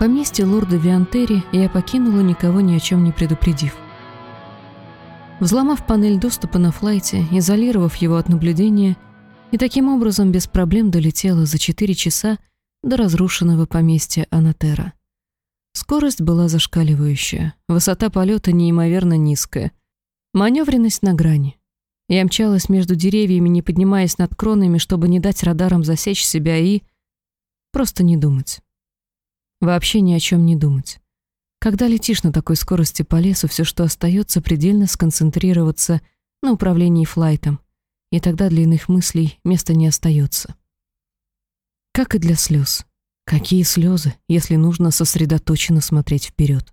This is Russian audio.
Поместье лорда Виантери я покинула, никого ни о чем не предупредив. Взломав панель доступа на флайте, изолировав его от наблюдения, и таким образом без проблем долетела за 4 часа до разрушенного поместья Анатера. Скорость была зашкаливающая, высота полета неимоверно низкая, маневренность на грани. Я мчалась между деревьями, не поднимаясь над кронами, чтобы не дать радарам засечь себя и... просто не думать. Вообще ни о чем не думать. Когда летишь на такой скорости по лесу, все, что остается, предельно сконцентрироваться на управлении флайтом, и тогда для иных мыслей места не остается. Как и для слез. Какие слезы, если нужно сосредоточенно смотреть вперед?